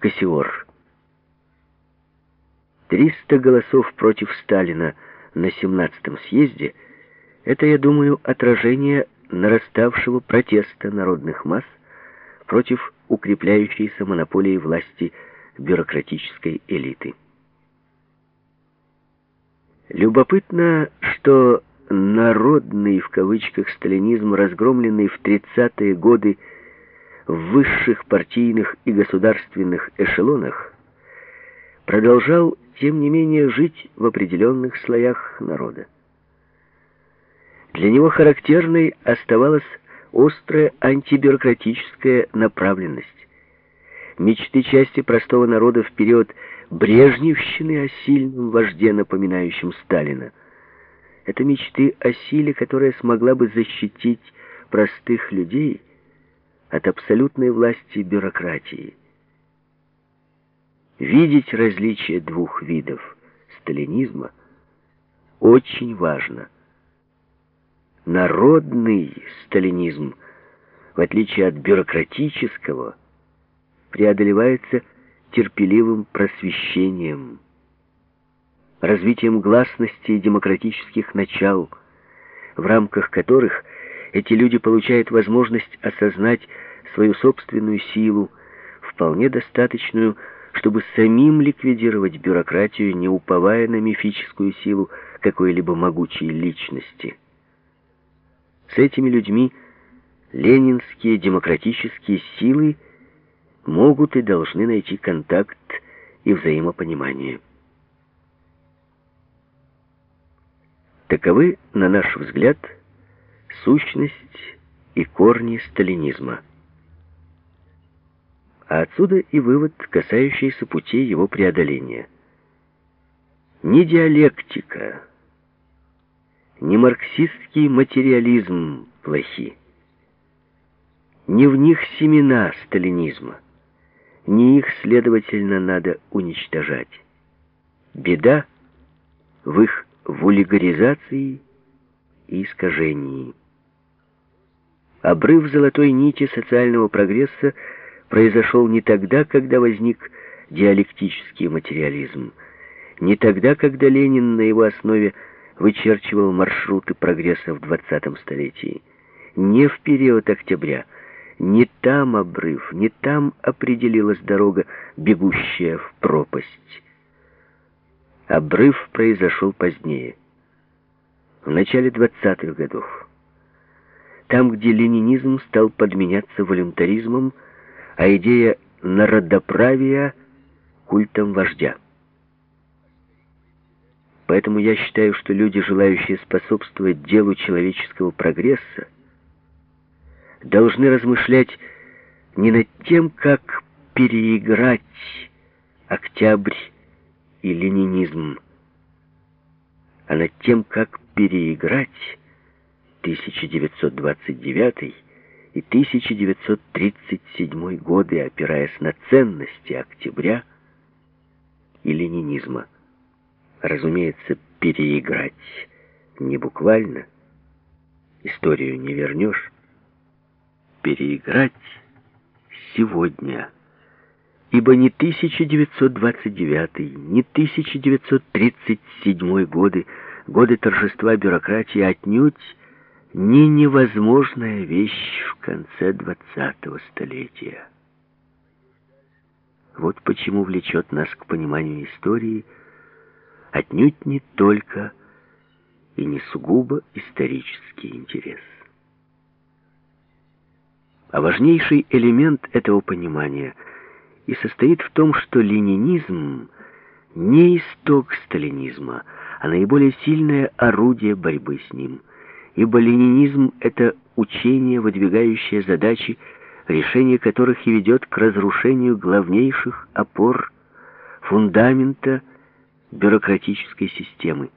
Кассиор. 300 голосов против Сталина на 17-м съезде — это, я думаю, отражение нараставшего протеста народных масс против укрепляющейся монополии власти бюрократической элиты. Любопытно, что «народный» в кавычках сталинизм, разгромленный в 30-е годы в высших партийных и государственных эшелонах, продолжал, тем не менее, жить в определенных слоях народа. Для него характерной оставалась острая антибюрократическая направленность. Мечты части простого народа в период Брежневщины о сильном вожде, напоминающем Сталина. Это мечты о силе, которая смогла бы защитить простых людей от абсолютной власти бюрократии. Видеть различия двух видов сталинизма очень важно. Народный сталинизм, в отличие от бюрократического, преодолевается терпеливым просвещением, развитием гласности и демократических начал, в рамках которых эти люди получают возможность осознать свою собственную силу, вполне достаточную, чтобы самим ликвидировать бюрократию, не уповая на мифическую силу какой-либо могучей личности. С этими людьми ленинские демократические силы могут и должны найти контакт и взаимопонимание. Таковы, на наш взгляд, сущность и корни сталинизма. А отсюда и вывод, касающийся путей его преодоления. Ни диалектика, ни марксистский материализм плохи. Не в них семена сталинизма. Не их, следовательно, надо уничтожать. Беда в их вулигаризации и искажении. Обрыв золотой нити социального прогресса произошел не тогда, когда возник диалектический материализм, не тогда, когда Ленин на его основе вычерчивал маршруты прогресса в 20-м столетии, не в период октября, не там обрыв, не там определилась дорога, бегущая в пропасть. Обрыв произошел позднее, в начале 20-х годов. Там, где ленинизм стал подменяться волюнтаризмом, а идея народоправия — культом вождя. Поэтому я считаю, что люди, желающие способствовать делу человеческого прогресса, должны размышлять не над тем, как переиграть октябрь и ленинизм, а над тем, как переиграть 1929 и 1937 годы, опираясь на ценности октября и ленинизма. Разумеется, переиграть не буквально, историю не вернешь, переиграть сегодня. Ибо ни 1929, ни 1937 годы, годы торжества бюрократии отнюдь не невозможная вещь в конце 20-го столетия. Вот почему влечет нас к пониманию истории отнюдь не только и не сугубо исторический интерес. А важнейший элемент этого понимания и состоит в том, что ленинизм не исток сталинизма, а наиболее сильное орудие борьбы с ним. Ибо ленинизм — это учение, выдвигающее задачи, решение которых и ведет к разрушению главнейших опор фундамента бюрократической системы.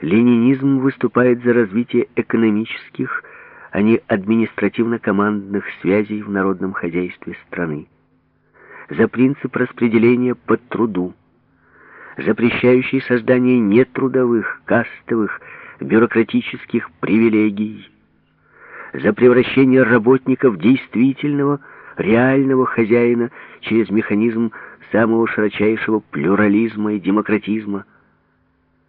Ленинизм выступает за развитие экономических, а не административно-командных связей в народном хозяйстве страны, за принцип распределения по труду, запрещающий создание нетрудовых, кастовых, бюрократических привилегий, за превращение работников действительного реального хозяина через механизм самого широчайшего плюрализма и демократизма –